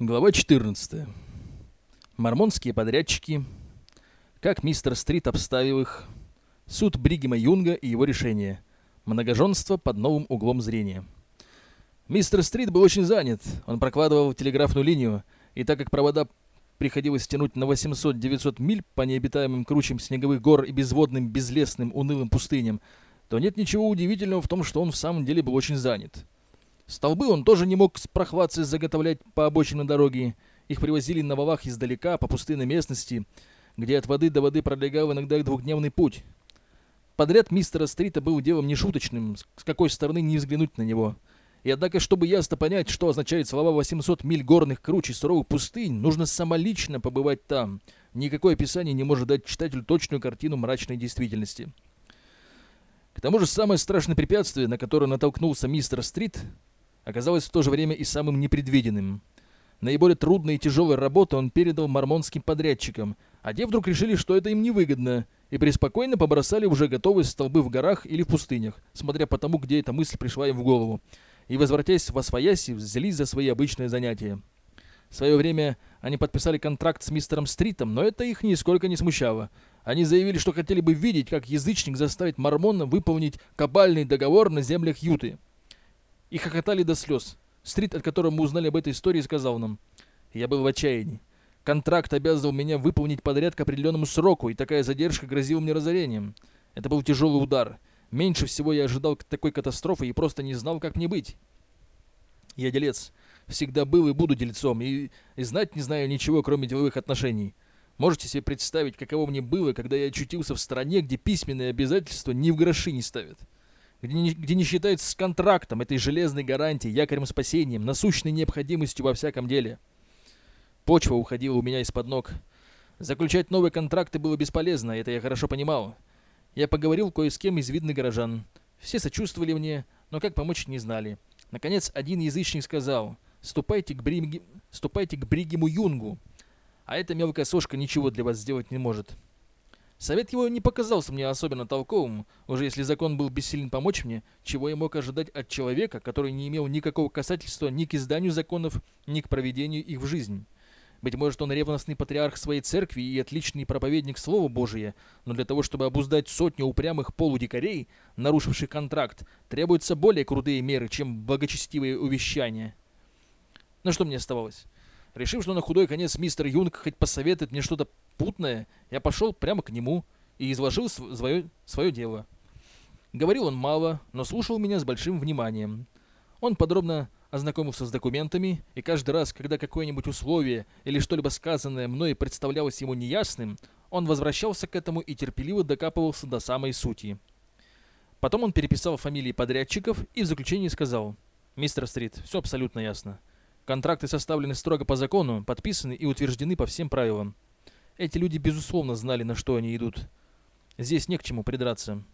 Глава 14. Мормонские подрядчики. Как мистер Стрит обставил их. Суд Бригема Юнга и его решение. Многоженство под новым углом зрения. Мистер Стрит был очень занят. Он прокладывал телеграфную линию, и так как провода приходилось тянуть на 800-900 миль по необитаемым кручам снеговых гор и безводным, безлесным, унылым пустыням, то нет ничего удивительного в том, что он в самом деле был очень занят. Столбы он тоже не мог с прохладцей заготовлять по обочине дороги. Их привозили на валах издалека, по пустынной местности, где от воды до воды пролегал иногда двухдневный путь. Подряд мистера Стрита был делом нешуточным, с какой стороны не взглянуть на него. И однако, чтобы ясно понять, что означает слова 800 миль горных круч и суровых пустынь, нужно самолично побывать там. Никакое описание не может дать читателю точную картину мрачной действительности. К тому же самое страшное препятствие, на которое натолкнулся мистер Стрит, оказалось в то же время и самым непредвиденным. Наиболее трудные и тяжелые работы он передал мормонским подрядчикам, а те вдруг решили, что это им невыгодно, и преспокойно побросали уже готовые столбы в горах или в пустынях, смотря по тому, где эта мысль пришла им в голову, и, возвратясь в Освояси, взялись за свои обычные занятия. В свое время они подписали контракт с мистером Стритом, но это их нисколько не смущало. Они заявили, что хотели бы видеть, как язычник заставит Мормона выполнить кабальный договор на землях Юты и хохотали до слез. Стрит, от которого мы узнали об этой истории, сказал нам, «Я был в отчаянии. Контракт обязывал меня выполнить подряд к определенному сроку, и такая задержка грозила мне разорением. Это был тяжелый удар. Меньше всего я ожидал такой катастрофы и просто не знал, как мне быть. Я делец. Всегда был и буду дельцом, и, и знать не знаю ничего, кроме деловых отношений. Можете себе представить, каково мне было, когда я очутился в стране, где письменные обязательства ни в гроши не ставят где не, где не считаются с контрактом, этой железной гарантией, якорем спасением, насущной необходимостью во всяком деле. Почва уходила у меня из-под ног. Заключать новые контракты было бесполезно, это я хорошо понимал. Я поговорил кое с кем из видных горожан. Все сочувствовали мне, но как помочь не знали. Наконец, один язычник сказал, «Ступайте к, Бриги... Ступайте к Бригему Юнгу, а эта мелкая сошка ничего для вас сделать не может». Совет его не показался мне особенно толковым, уже если закон был бессилен помочь мне, чего я мог ожидать от человека, который не имел никакого касательства ни к изданию законов, ни к проведению их в жизнь. Быть может, он ревностный патриарх своей церкви и отличный проповедник Слова Божия, но для того, чтобы обуздать сотню упрямых полудикарей, нарушивших контракт, требуются более крутые меры, чем благочестивые увещания. Но что мне оставалось? Решив, что на худой конец мистер Юнг хоть посоветует мне что-то путное, я пошел прямо к нему и изложил свое, свое дело. Говорил он мало, но слушал меня с большим вниманием. Он подробно ознакомился с документами, и каждый раз, когда какое-нибудь условие или что-либо сказанное мной представлялось ему неясным, он возвращался к этому и терпеливо докапывался до самой сути. Потом он переписал фамилии подрядчиков и в заключении сказал, «Мистер Стрит, все абсолютно ясно. Контракты составлены строго по закону, подписаны и утверждены по всем правилам. Эти люди, безусловно, знали, на что они идут. Здесь не к чему придраться.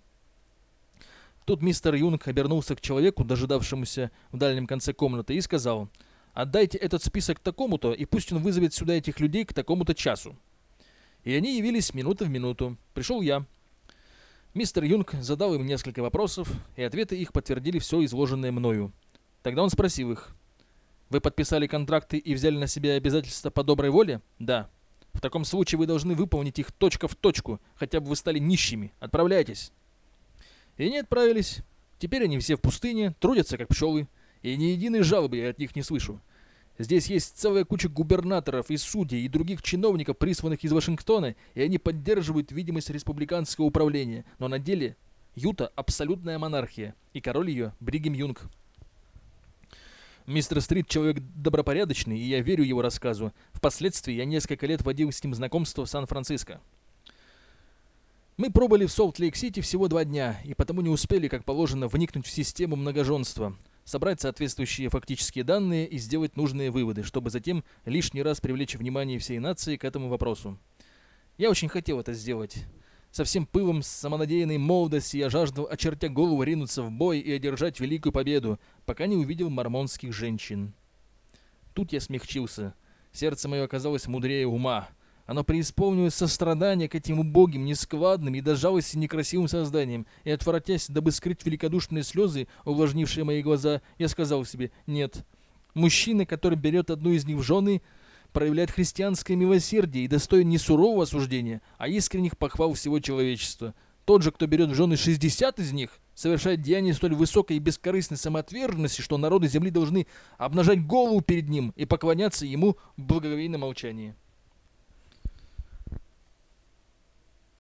Тут мистер Юнг обернулся к человеку, дожидавшемуся в дальнем конце комнаты, и сказал, «Отдайте этот список такому-то, и пусть он вызовет сюда этих людей к такому-то часу». И они явились минута в минуту. Пришел я. Мистер Юнг задал им несколько вопросов, и ответы их подтвердили все изложенное мною. Тогда он спросил их, «Вы подписали контракты и взяли на себя обязательства по доброй воле?» «Да». В таком случае вы должны выполнить их точка в точку, хотя бы вы стали нищими. Отправляйтесь. И они отправились. Теперь они все в пустыне, трудятся как пчелы, и ни единой жалобы я от них не слышу. Здесь есть целая куча губернаторов и судей и других чиновников, присланных из Вашингтона, и они поддерживают видимость республиканского управления, но на деле Юта – абсолютная монархия, и король ее – Бригем Юнг. Мистер Стрит человек добропорядочный, и я верю его рассказу. Впоследствии я несколько лет водил с ним знакомство в Сан-Франциско. Мы пробыли в Солт-Лейк-Сити всего два дня, и потому не успели, как положено, вникнуть в систему многоженства, собрать соответствующие фактические данные и сделать нужные выводы, чтобы затем лишний раз привлечь внимание всей нации к этому вопросу. Я очень хотел это сделать. Со всем пылом самонадеянной молодости я жаждал, очертя голову, ринуться в бой и одержать великую победу, пока не увидел мормонских женщин. Тут я смягчился. Сердце мое оказалось мудрее ума. Оно преисполнилось сострадания к этим убогим, нескладным и до жалости некрасивым созданиям, и, отворотясь, дабы скрыть великодушные слезы, увлажнившие мои глаза, я сказал себе «нет». Мужчина, который берет одну из них в жены, проявляет христианское милосердие и достоин не сурового осуждения, а искренних похвал всего человечества. Тот же, кто берет в жены 60 из них, совершает деяние столь высокой и бескорыстной самоотверженности, что народы земли должны обнажать голову перед ним и поклоняться ему в благоговейном молчании.